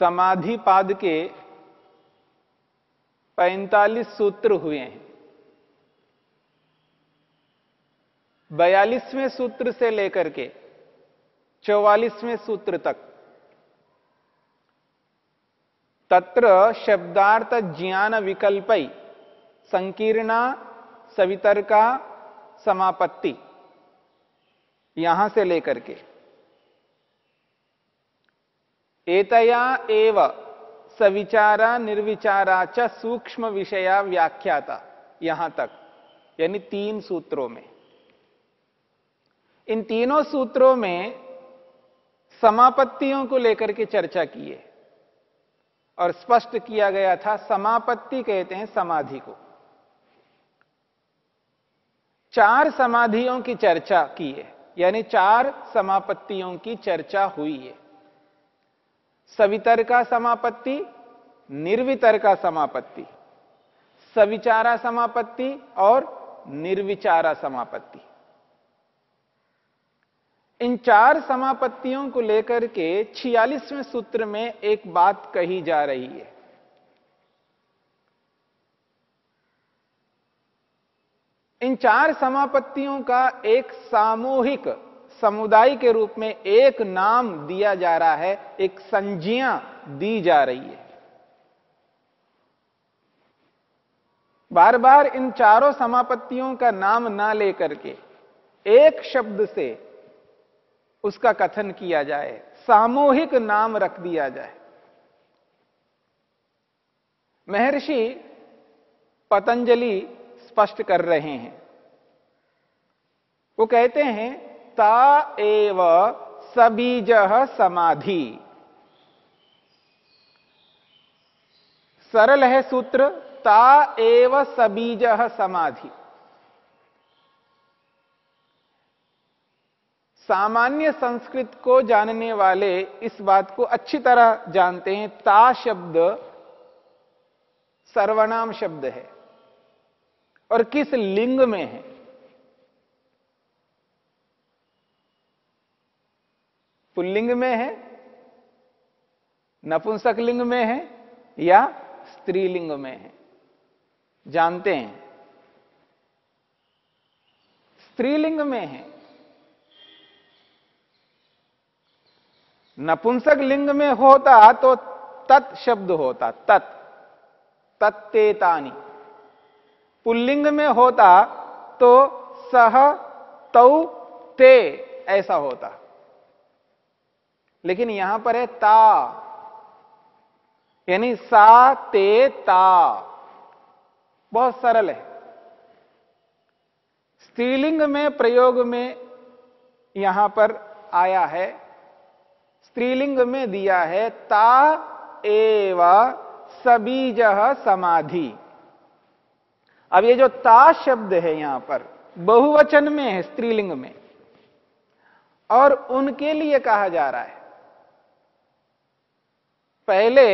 समाधि पाद के 45 सूत्र हुए हैं। बयालीसवें सूत्र से लेकर के चौवालीसवें सूत्र तक तत्र शब्दार्थ ज्ञान विकल्पई संकीर्णा, सवितर्का, समापत्ति, यहाँ से लेकर के। एतया एव सविचारा निर्विचारा च सूक्ष्म विषया व्याख्याता, यहाँ तक, यानी तीन सूत्रों में। इन तीनों सूत्रों में समापत्तियों को लेकर के चर्चा की है, और स्पष्ट किया गया था, समापत्ति कहते हैं समाधि को। चार समाधियों की चर्चा की है, यानी चार समापत्तियों की चर्चा हुई है। सवितर का समापत्ति, निर्वितर का समापत्ति। सविचारा समापत्ति और निर्विचारा समापत्ति। इन चार समापत्तियों को लेकर के छियालीसवें सूत्र में एक बात कही जा रही है। इन चार समापत्तियों का एक सामूहिक समुदाय के रूप में एक नाम दिया जा रहा है, एक संज्ञा दी जा रही है। बार बार इन चारों समापत्तियों का नाम ना लेकर के एक शब्द से उसका कथन किया जाए, सामूहिक नाम रख दिया जाए। महर्षि पतंजलि स्पष्ट कर रहे हैं। वो कहते हैं ता एव सबीज समाधि। सरल है सूत्र, ता एव सबीज समाधि। सामान्य संस्कृत को जानने वाले इस बात को अच्छी तरह जानते हैं, ता शब्द सर्वनाम शब्द है। और किस लिंग में है? पुल्लिंग में है, नपुंसक लिंग में है, या स्त्रीलिंग में है। जानते हैं? स्त्रीलिंग में है। नपुंसक लिंग में होता तो तत् शब्द होता, तत्, तत्तेतानी। पुल्लिंग में होता तो सह, तौ, ते ऐसा होता। लेकिन यहाँ पर है ता। यानी सा, ते, ता। बहुत सरल है। स्त्रीलिंग में, प्रयोग में यहाँ पर आया है। स्त्रीलिंग में दिया है ता, एव, सबीज, समाधि। अब ये जो ता शब्द है यहाँ पर, बहुवचन में है स्त्रीलिंग में। और उनके लिए कहा जा रहा है। पहले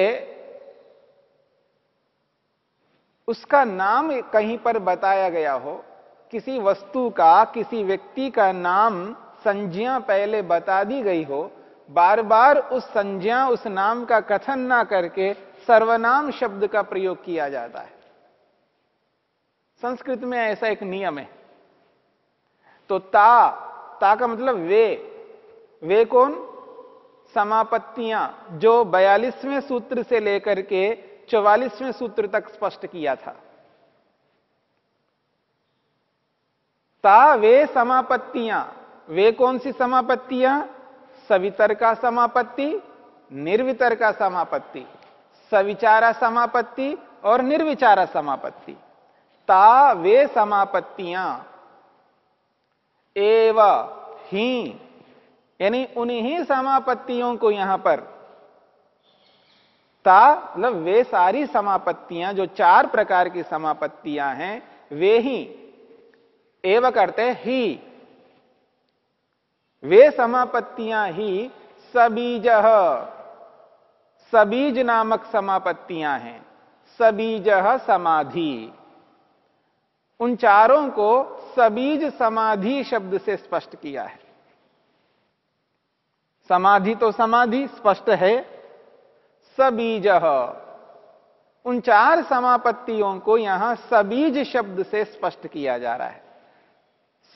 उसका नाम कहीं पर बताया गया हो, किसी वस्तु का, किसी व्यक्ति का नाम संज्ञा पहले बता दी गई हो बार बार उस संज्ञा, उस नाम का कथन ना करके सर्वनाम शब्द का प्रयोग किया जाता है। संस्कृत में ऐसा एक नियम है। तो ता ता का मतलब वे। वे कौन? समापत्तियाँ, जो बयालीसवें सूत्र से लेकर के चौवालीसवें सूत्र तक स्पष्ट किया था। ता वे समापत्तियाँ। वे कौन सी समापत्तियाँ? सवितर का समापत्ति, निर्वितर का समापत्ति। सविचारा समापत्ति और निर्विचारा समापत्ति। ता वे समापत्तियाँ। एव ही। यानी उन्हीं समापत्तियों को यहाँ पर ता मतलब वे सारी समापत्तियाँ, जो चार प्रकार की समापत्तियाँ हैं, वे ही, एव करते ही। वे समापत्तियाँ ही सबीज सबीज नामक समापत्तियाँ हैं, सबीज समाधि। उन चारों को सबीज समाधि शब्द से स्पष्ट किया है। समाधि तो समाधि, स्पष्ट है। सबीज। उन चार समापत्तियों को यहाँ सबीज शब्द से स्पष्ट किया जा रहा है।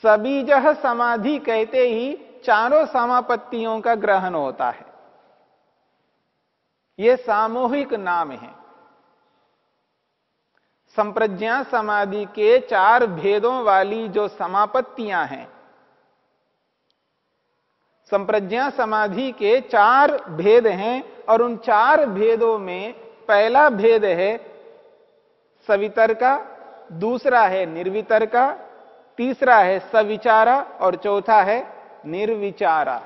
सबीज समाधि कहते ही चारों समापत्तियों का ग्रहण होता है। यह सामूहिक नाम है। संप्रज्ञा समाधि के चार भेदों वाली जो समापत्तियाँ हैं संप्रज्ञा समाधि के चार भेद हैं और उन चार भेदों में पहला भेद है सवितर का दूसरा है निर्वितर का तीसरा है सविचारा और चौथा है निर्विचारा।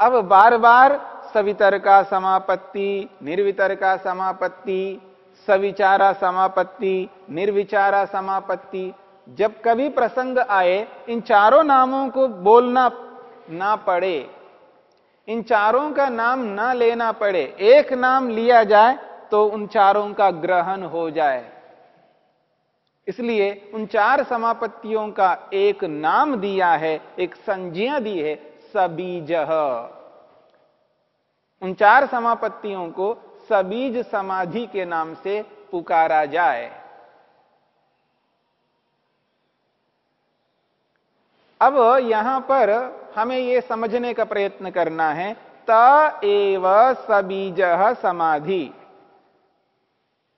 अब बार बार सवितर का समापत्ति निर्वितर का समापत्ति, सविचारा समापत्ति, निर्विचारा समापत्ति जब कभी प्रसंग आए, इन चारों नामों को बोलना ना पड़े, इन चारों का नाम ना लेना पड़े, एक नाम लिया जाए तो उन चारों का ग्रहण हो जाए। इसलिए उन चार समापत्तियों का एक नाम दिया है, एक संज्ञा दी है, सबीज। उन चार समापत्तियों को सबीज समाधि के नाम से पुकारा जाए। अब यहाँ पर हमें यह समझने का प्रयत्न करना है, त एव सबीज समाधि।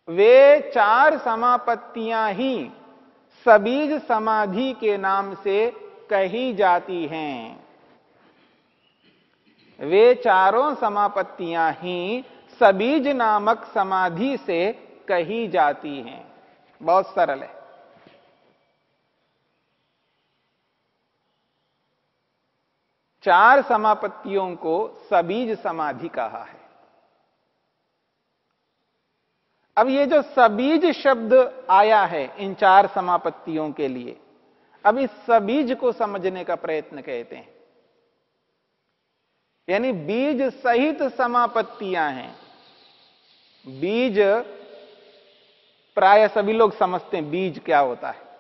वे चार समापत्तियाँ ही सबीज समाधि के नाम से कही जाती हैं। वे चारों समापत्तियाँ ही सबीज नामक समाधि से कही जाती हैं। बहुत सरल है। चार समापत्तियों को सबीज समाधि कहा है। अब ये जो सबीज शब्द आया है इन चार समापत्तियों के लिए, अब इस सबीज को समझने का प्रयत्न कहते हैं। यानी बीज सहित समापत्तियाँ हैं। बीज, प्राय सभी लोग समझते हैं बीज क्या होता है।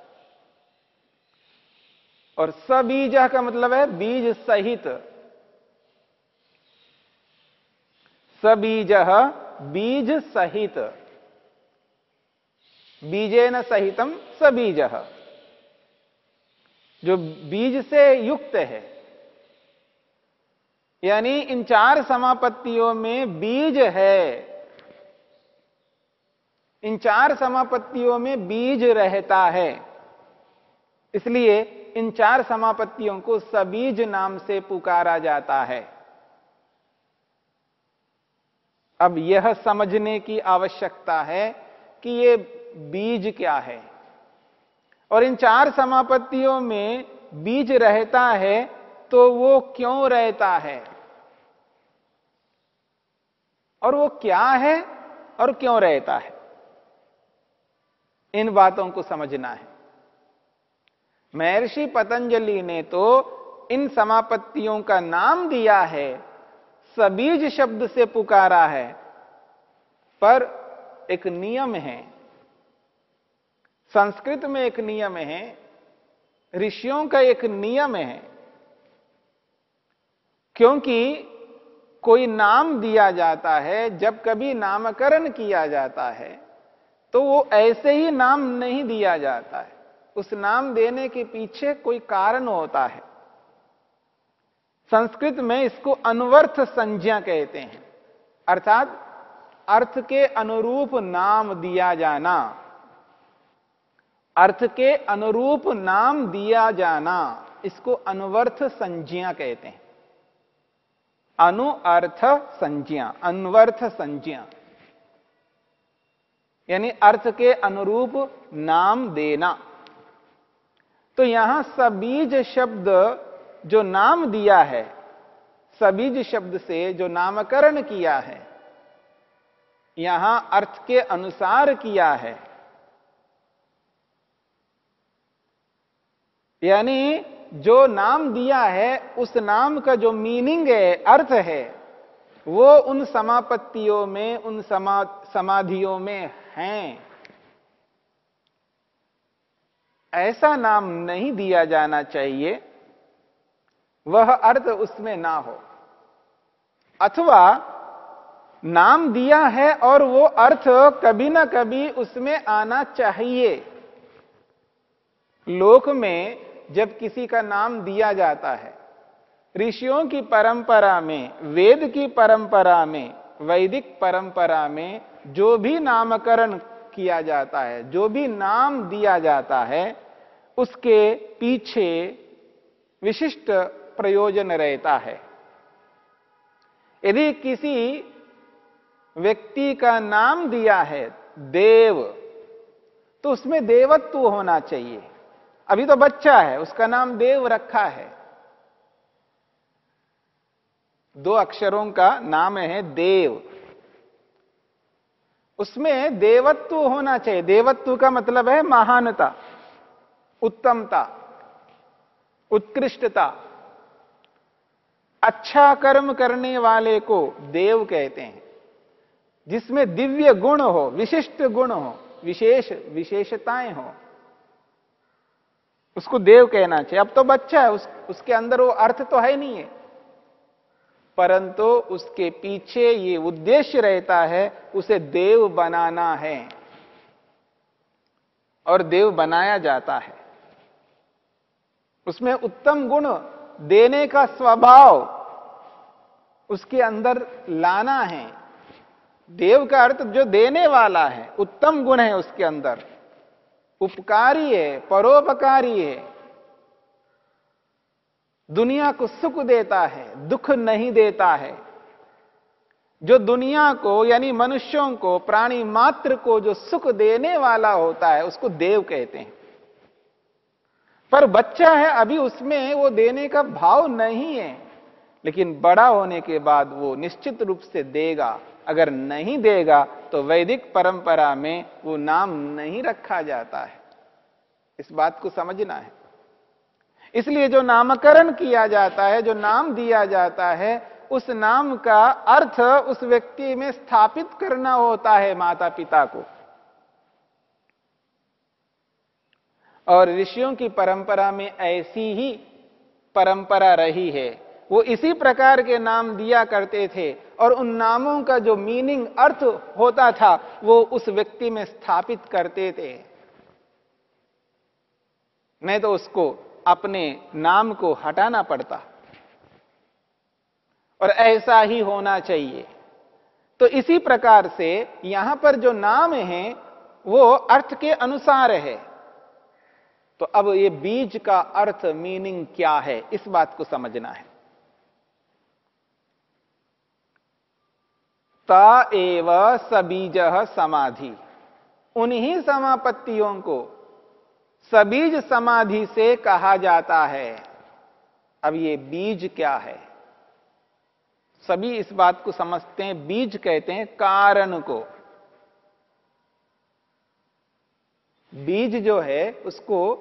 और सबीज का मतलब है बीज सहित। सबीज बीज सहित। बीजेन सहितम सबीज। जो बीज से युक्त है, यानी इन चार समापत्तियों में बीज है। इन चार समापत्तियों में बीज रहता है। इसलिए इन चार समापत्तियों को सबीज नाम से पुकारा जाता है। अब यह समझने की आवश्यकता है कि ये बीज क्या है। और इन चार समापत्तियों में बीज रहता है तो वो क्यों रहता है? और वो क्या है और क्यों रहता है? इन बातों को समझना है। महर्षि पतंजलि ने तो इन समापत्तियों का नाम दिया है, सबीज शब्द से पुकारा है, पर एक नियम है। संस्कृत में एक नियम है, ऋषियों का एक नियम है, क्योंकि कोई नाम दिया जाता है, जब कभी नामकरण किया जाता है तो वो ऐसे ही नाम नहीं दिया जाता है। उस नाम देने के पीछे कोई कारण होता है। संस्कृत में इसको अनवर्थ संज्ञा कहते हैं। अर्थात अर्थ के अनुरूप नाम दिया जाना, अर्थ के अनुरूप नाम दिया जाना, इसको अनवर्थ संज्ञा कहते हैं। अनुअर्थ संज्ञा, अनवर्थ संज्ञा। यानी अर्थ के अनुरूप नाम देना। तो यहाँ सबीज शब्द जो नाम दिया है, सबीज शब्द से जो नामकरण किया है, यहाँ अर्थ के अनुसार किया है। यानी जो नाम दिया है, उस नाम का जो मीनिंग है, अर्थ है, वो उन समापत्तियों में, उन समा, समाधियों में हैं। ऐसा नाम नहीं दिया जाना चाहिए, वह अर्थ उसमें ना हो। अथवा नाम दिया है और वो अर्थ कभी ना कभी उसमें आना चाहिए। लोक में जब किसी का नाम दिया जाता है, ऋषियों की परंपरा में, वेद की परंपरा में, वैदिक परंपरा में, जो भी नामकरण किया जाता है। जो भी नाम दिया जाता है, उसके पीछे विशिष्ट प्रयोजन रहता है। यदि किसी व्यक्ति का नाम दिया है, देव तो उसमें देवत्व होना चाहिए। अभी तो बच्चा है, उसका नाम देव रखा है। दो अक्षरों का नाम है देव। उसमें देवत्व होना चाहिए। देवत्व का मतलब है महानता उत्तमता उत्कृष्टता। अच्छा कर्म करने वाले को देव कहते हैं जिसमें दिव्य गुण हो विशिष्ट गुण हो विशेष विशेषताएँ हो। उसको देव कहना चाहिए। अब तो बच्चा है उस, उसके अंदर वो अर्थ तो है नहीं है। परंतु उसके पीछे ये उद्देश्य रहता है, उसे देव बनाना है। और देव बनाया जाता है। उसमें उत्तम गुण देने का स्वभाव उसके अंदर लाना है। देव का अर्थ जो देने वाला है, उत्तम गुण है उसके अंदर। उपकारी है, परोपकारी है। दुनिया को सुख देता है, दुख नहीं देता है। जो दुनिया को, यानी मनुष्यों को, प्राणी मात्र को जो सुख देने वाला होता है, उसको देव कहते हैं। पर बच्चा है, अभी उसमें वो देने का भाव नहीं है। लेकिन बड़ा होने के बाद वो निश्चित रूप से देगा। अगर नहीं देगा तो वैदिक परंपरा में वो नाम नहीं रखा जाता है। इस बात को समझना है। इसलिए जो नामकरण किया जाता है, जो नाम दिया जाता है, उस नाम का अर्थ उस व्यक्ति में स्थापित करना होता है माता पिता को। और ऋषियों की परंपरा में ऐसी ही परंपरा रही है। वो इसी प्रकार के नाम दिया करते थे और उन नामों का जो मीनिंग अर्थ होता था, वो उस व्यक्ति में स्थापित करते थे। नहीं तो उसको अपने नाम को हटाना पड़ता। और ऐसा ही होना चाहिए। तो इसी प्रकार से यहाँ पर जो नाम है, वो अर्थ के अनुसार है। तो अब ये बीज का अर्थ मीनिंग क्या है, इस बात को समझना है। ता एव सबीज समाधि। उन्हीं समापत्तियों को सबीज समाधि से कहा जाता है। अब ये बीज क्या है? सभी इस बात को समझते हैं, बीज कहते हैं कारण को। बीज जो है, उसको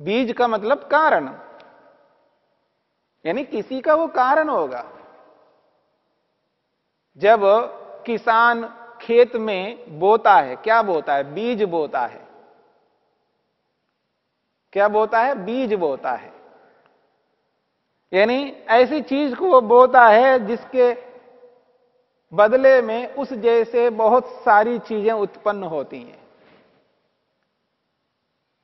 बीज का मतलब कारण। यानी किसी का वो कारण होगा। जब किसान खेत में बोता है, क्या बोता है? बीज बोता है। क्या बोता है? बीज बोता है। यानी ऐसी चीज़ को वो बोता है जिसके बदले में उस जैसे बहुत सारी चीज़ें उत्पन्न होती हैं।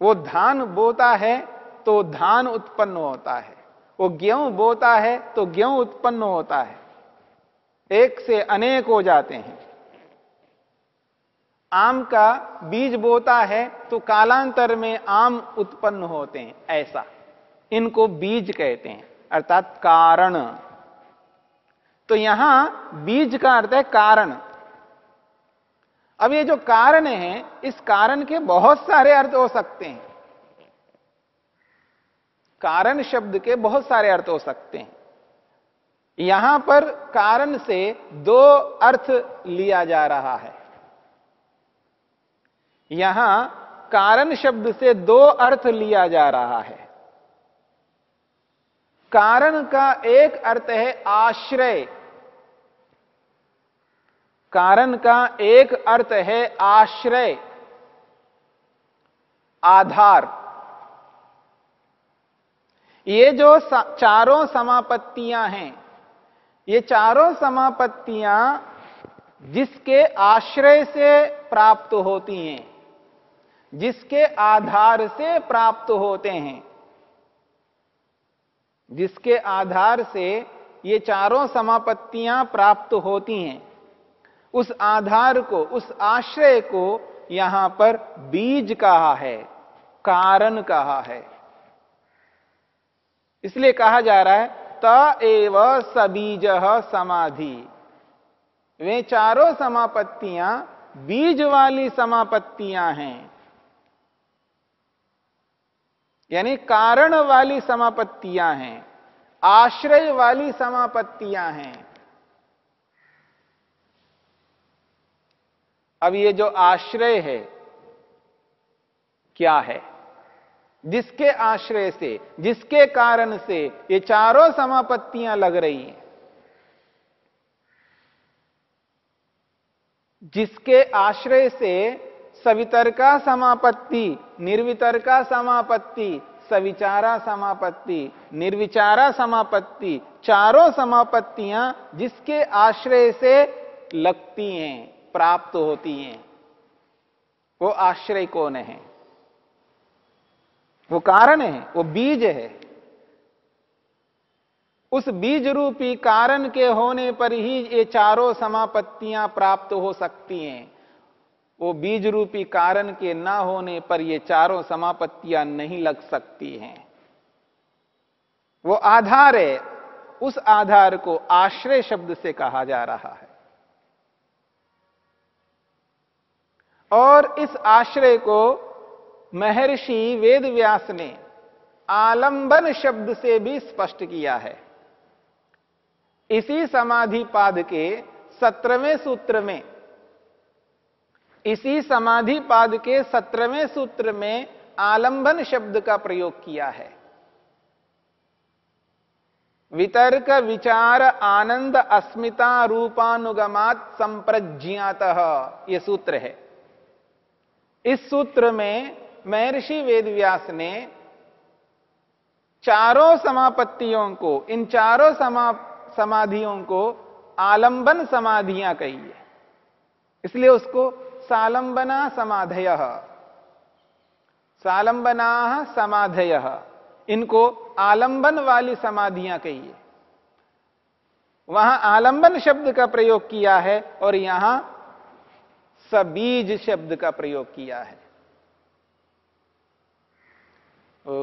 वो धान बोता है तो धान उत्पन्न होता है। वो गेहूँ बोता है तो गेहूँ उत्पन्न होता है। एक से अनेक हो जाते हैं। आम का बीज बोता है तो कालांतर में आम उत्पन्न होते हैं, ऐसा। इनको बीज कहते हैं, अर्थात कारण। तो यहाँ बीज का अर्थ है कारण। अब ये जो कारण है, इस कारण के बहुत सारे अर्थ हो सकते हैं। कारण शब्द के बहुत सारे अर्थ हो सकते हैं। यहाँ पर कारण से दो अर्थ लिया जा रहा है। यहाँ कारण शब्द से दो अर्थ लिया जा रहा है। कारण का एक अर्थ है आश्रय। कारण का एक अर्थ है आश्रय। आधार। ये जो चारों समापत्तियाँ हैं, ये चारों समापत्तियाँ जिसके आश्रय से प्राप्त होती हैं जिसके आधार से प्राप्त होते हैं। जिसके आधार से ये चारों समापत्तियाँ प्राप्त होती हैं। उस आधार को, उस आश्रय को यहाँ पर बीज कहा है, कारण कहा है। इसलिए कहा जा रहा है, त एव सबीज समाधि। वे चारों समापत्तियाँ, बीज वाली समापत्तियाँ हैं। यानी कारण वाली समापत्तियाँ हैं, आश्रय वाली समापत्तियाँ हैं। अब ये जो आश्रय है, क्या है? जिसके आश्रय से, जिसके कारण से ये चारों समापत्तियाँ लग रही हैं? जिसके आश्रय से सवितर का समापत्ति निर्वितर का समापत्ति, सविचारा समापत्ति, निर्विचारा समापत्ति, चारों समापत्तियाँ जिसके आश्रय से लगती हैं, प्राप्त होती हैं, वो आश्रय कौन है? वो कारण है, वो बीज है। उस बीज रूपी कारण के होने पर ही ये चारों समापत्तियाँ प्राप्त हो सकती हैं। वो बीज रूपी कारण के ना होने पर ये चारों समापत्तियाँ नहीं लग सकती हैं। वो आधार है, उस आधार को आश्रय शब्द से कहा जा रहा है। और इस आश्रय को महर्षि वेदव्यास ने आलंबन शब्द से भी स्पष्ट किया है। इसी समाधि पाद के सत्रहवें सूत्र में इसी समाधि पाद के सत्रहवें सूत्र में आलंबन शब्द का प्रयोग किया है। वितर्क विचार आनंद अस्मिता रूपानुगमात संप्रज्ञात यह सूत्र है। इस सूत्र में महर्षि वेदव्यास ने चारों समापत्तियों को, इन चारों समा, समाधियों को आलंबन समाधियाँ कही है। इसलिए उसको सालंबना समाधय। सालंबना समाधय। इनको आलंबन वाली समाधियाँ कहिए। वहाँ आलंबन शब्द का प्रयोग किया है और यहाँ सबीज शब्द का प्रयोग किया है। ओ